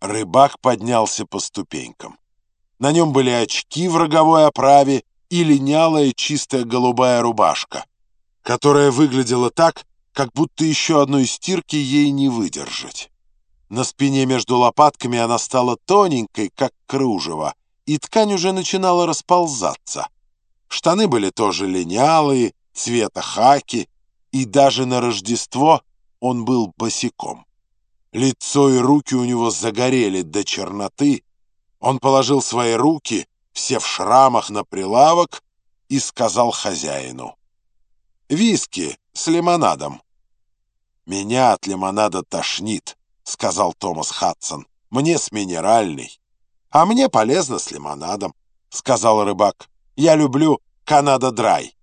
Рыбак поднялся по ступенькам. На нем были очки в роговой оправе и линялая чистая голубая рубашка, которая выглядела так, как будто еще одной стирки ей не выдержать. На спине между лопатками она стала тоненькой, как кружево, и ткань уже начинала расползаться. Штаны были тоже линялые, цвета хаки, и даже на Рождество он был босиком. Лицо и руки у него загорели до черноты. Он положил свои руки, все в шрамах, на прилавок и сказал хозяину. «Виски с лимонадом». «Меня от лимонада тошнит», — сказал Томас Хадсон. «Мне с минеральной». «А мне полезно с лимонадом», — сказал рыбак. «Я люблю Канада Драй.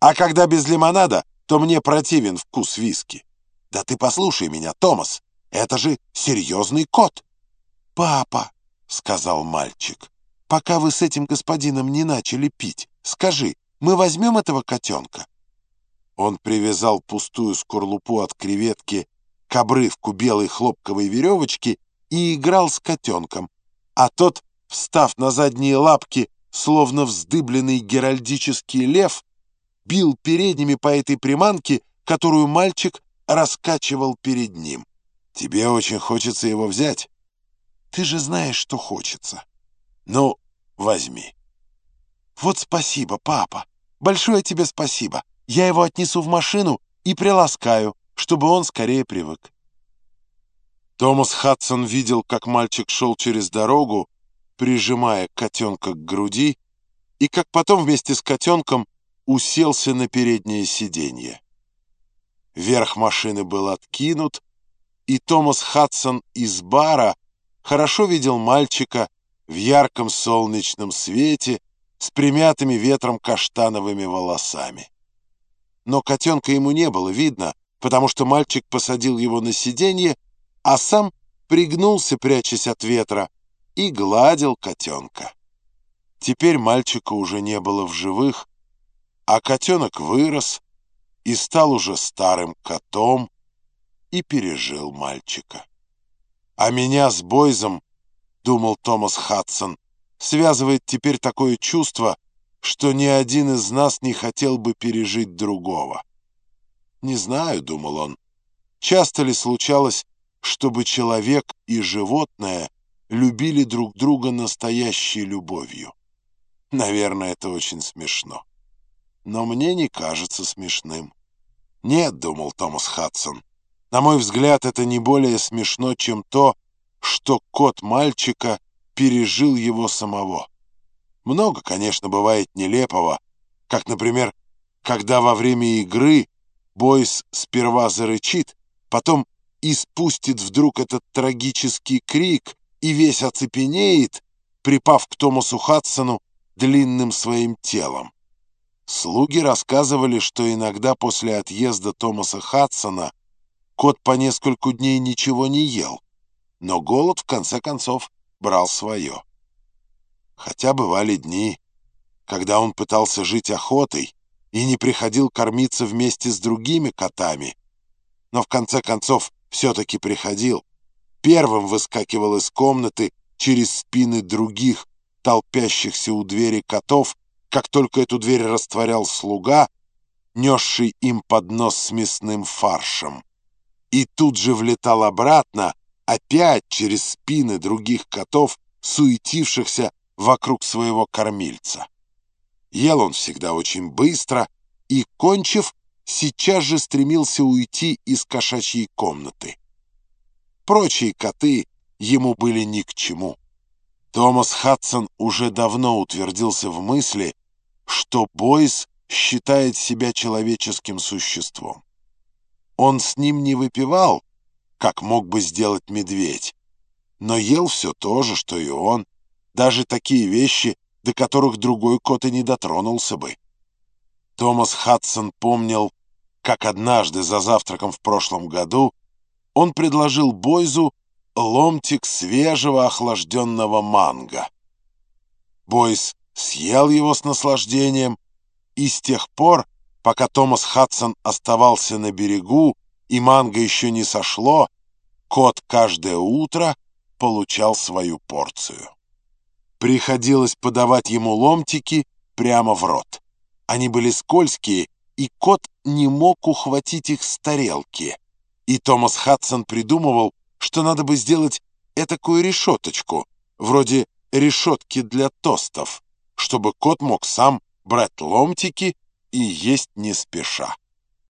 А когда без лимонада, то мне противен вкус виски». «Да ты послушай меня, Томас, это же серьезный кот!» «Папа!» — сказал мальчик. «Пока вы с этим господином не начали пить, скажи, мы возьмем этого котенка?» Он привязал пустую скорлупу от креветки к обрывку белой хлопковой веревочки и играл с котенком, а тот, встав на задние лапки, словно вздыбленный геральдический лев, бил передними по этой приманке, которую мальчик раскачивал перед ним. Тебе очень хочется его взять? Ты же знаешь, что хочется. Ну, возьми. Вот спасибо, папа. Большое тебе спасибо. Я его отнесу в машину и приласкаю, чтобы он скорее привык. Томас Хадсон видел, как мальчик шел через дорогу, прижимая котенка к груди, и как потом вместе с котенком уселся на переднее сиденье. Верх машины был откинут, и Томас Хадсон из бара хорошо видел мальчика в ярком солнечном свете с примятыми ветром каштановыми волосами. Но котенка ему не было видно, потому что мальчик посадил его на сиденье, а сам пригнулся, прячась от ветра, и гладил котенка. Теперь мальчика уже не было в живых, а котенок вырос и стал уже старым котом, и пережил мальчика. А меня с Бойзом, думал Томас Хадсон, связывает теперь такое чувство, что ни один из нас не хотел бы пережить другого. Не знаю, думал он, часто ли случалось, чтобы человек и животное любили друг друга настоящей любовью. Наверное, это очень смешно. Но мне не кажется смешным. Нет, думал Томас Хадсон, на мой взгляд, это не более смешно, чем то, что кот мальчика пережил его самого. Много, конечно, бывает нелепого, как, например, когда во время игры Бойс сперва зарычит, потом испустит вдруг этот трагический крик и весь оцепенеет, припав к Томасу Хадсону длинным своим телом. Слуги рассказывали, что иногда после отъезда Томаса Хадсона Кот по нескольку дней ничего не ел, но голод, в конце концов, брал свое. Хотя бывали дни, когда он пытался жить охотой и не приходил кормиться вместе с другими котами, но в конце концов все-таки приходил. Первым выскакивал из комнаты через спины других, толпящихся у двери котов, как только эту дверь растворял слуга, несший им поднос с мясным фаршем и тут же влетал обратно, опять через спины других котов, суетившихся вокруг своего кормильца. Ел он всегда очень быстро и, кончив, сейчас же стремился уйти из кошачьей комнаты. Прочие коты ему были ни к чему. Томас Хадсон уже давно утвердился в мысли, что Бойс считает себя человеческим существом. Он с ним не выпивал, как мог бы сделать медведь, но ел все то же, что и он, даже такие вещи, до которых другой кот и не дотронулся бы. Томас Хадсон помнил, как однажды за завтраком в прошлом году он предложил Бойзу ломтик свежего охлажденного манго. Бойз съел его с наслаждением, и с тех пор Пока Томас Хадсон оставался на берегу и манго еще не сошло, кот каждое утро получал свою порцию. Приходилось подавать ему ломтики прямо в рот. Они были скользкие, и кот не мог ухватить их с тарелки. И Томас Хадсон придумывал, что надо бы сделать этакую решеточку, вроде решетки для тостов, чтобы кот мог сам брать ломтики и есть не спеша.